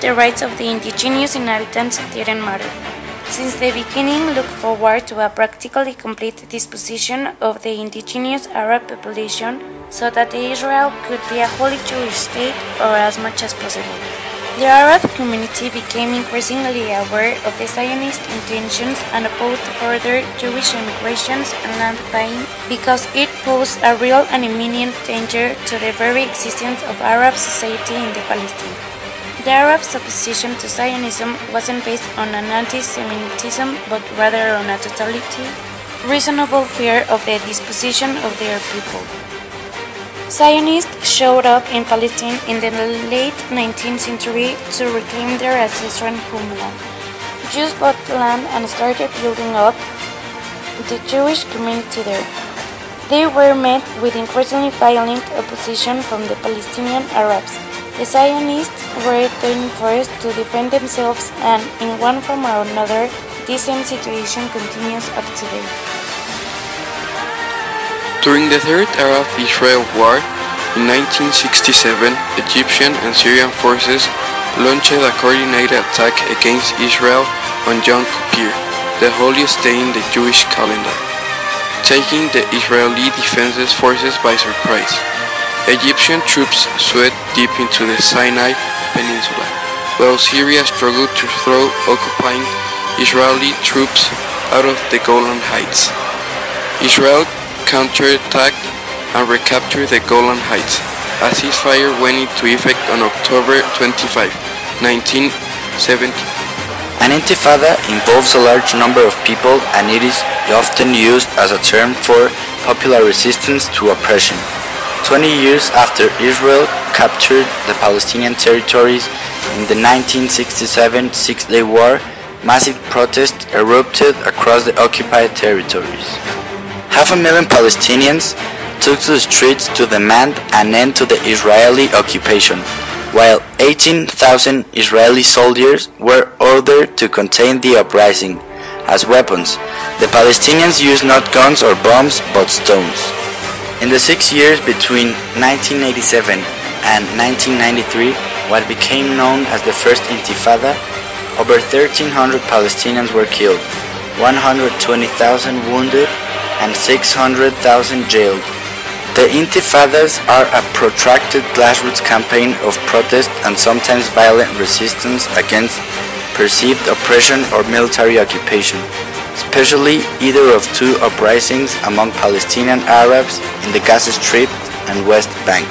the rights of the indigenous inhabitants didn't matter. Since the beginning looked forward to a practically complete disposition of the indigenous Arab population so that Israel could be a wholly Jewish state or as much as possible. The Arab community became increasingly aware of the Zionist intentions and opposed further Jewish immigrations and land buying because it posed a real and imminent danger to the very existence of Arab society in the Palestine. The Arab opposition to Zionism wasn't based on an anti-Semitism but rather on a totality reasonable fear of the disposition of their people. Zionists showed up in Palestine in the late 19th century to reclaim their ancestral homeland. Jews bought land and started building up the Jewish community there. They were met with increasingly violent opposition from the Palestinian Arabs. The Zionists were then forced to defend themselves and, in one form or another, this same situation continues up to date. During the Third Arab-Israel War in 1967, Egyptian and Syrian forces launched a coordinated attack against Israel on Yom Kippur, the holiest day in the Jewish calendar, taking the Israeli defense forces by surprise. Egyptian troops swept deep into the Sinai Peninsula, while Syria struggled to throw occupying Israeli troops out of the Golan Heights. Israel counterattacked and recaptured the Golan Heights. as A ceasefire went into effect on October 25, 1970. An intifada involves a large number of people and it is often used as a term for popular resistance to oppression. Twenty years after Israel captured the Palestinian territories in the 1967 Six-Day War, massive protests erupted across the occupied territories. Half a million Palestinians took to the streets to demand an end to the Israeli occupation, while 18,000 Israeli soldiers were ordered to contain the uprising. As weapons, the Palestinians used not guns or bombs, but stones. In the six years between 1987 and 1993, what became known as the First Intifada, over 1,300 Palestinians were killed, 120,000 wounded, and 600,000 jailed. The intifadas are a protracted grassroots campaign of protest and sometimes violent resistance against perceived oppression or military occupation, especially either of two uprisings among Palestinian Arabs in the Gaza Strip and West Bank.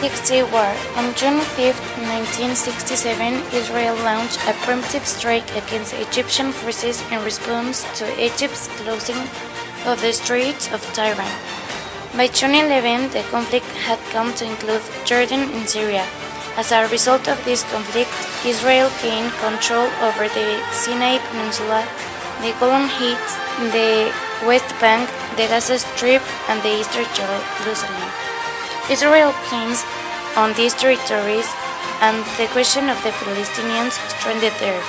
Six-Day War. On June 5, 1967, Israel launched a preemptive strike against Egyptian forces in response to Egypt's closing of the Straits of Tiran. By June 11, the conflict had come to include Jordan and Syria. As a result of this conflict, Israel gained control over the Sinai Peninsula, the Golan Heights the West Bank, the Gaza Strip, and the Eastern Jerusalem. Israel claims on these territories and the question of the Palestinians stranded there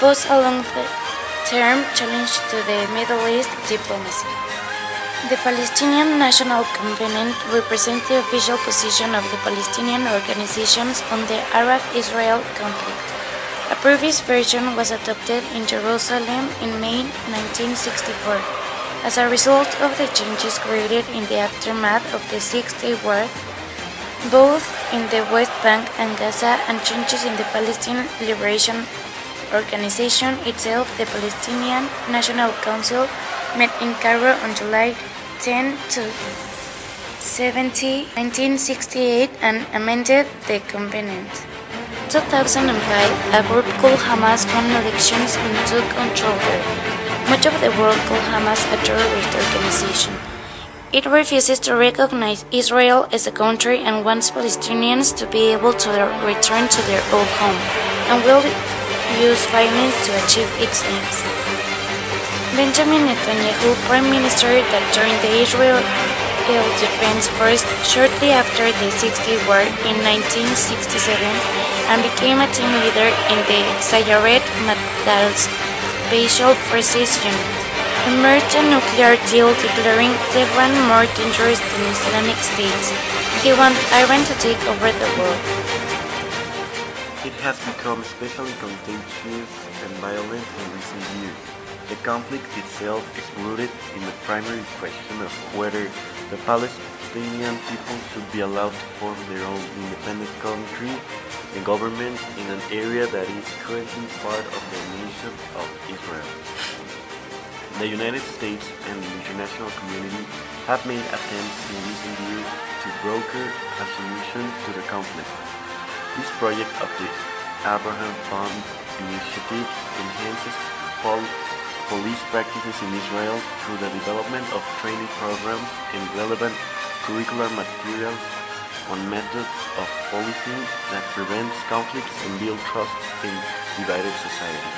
pose a long-term challenge to the Middle East diplomacy. The Palestinian National Covenant represents the official position of the Palestinian organizations on the Arab-Israel conflict. A previous version was adopted in Jerusalem in May 1964. As a result of the changes created in the aftermath of the Six-Day War, both in the West Bank and Gaza, and changes in the Palestine Liberation Organization itself, the Palestinian National Council met in Cairo on July 10 to 70, 1968 and amended the covenant. 2005, a group called Hamas and took control there. Much of the world called Hamas a terrorist organization. It refuses to recognize Israel as a country and wants Palestinians to be able to return to their old home, and will use violence to achieve its aims. Benjamin Netanyahu, prime minister that joined the Israel Defense Force shortly after the Six-Day War in 1967 and became a team leader in the Sayeret Matkal Special Forces Unit, emerged a nuclear deal declaring Tehran more dangerous than Islamic states. He wanted Iran to take over the world. It has become especially contentious and violent in recent years. The conflict itself is rooted in the primary question of whether the Palestinian people should be allowed to form their own independent country and government in an area that is currently part of the nation of Israel. The United States and the international community have made attempts in recent years to broker a solution to the conflict. This project of the Abraham Fund initiative enhances police practices in Israel through the development of training programs and relevant curricular materials on methods of policing that prevents conflicts and build trust in divided society.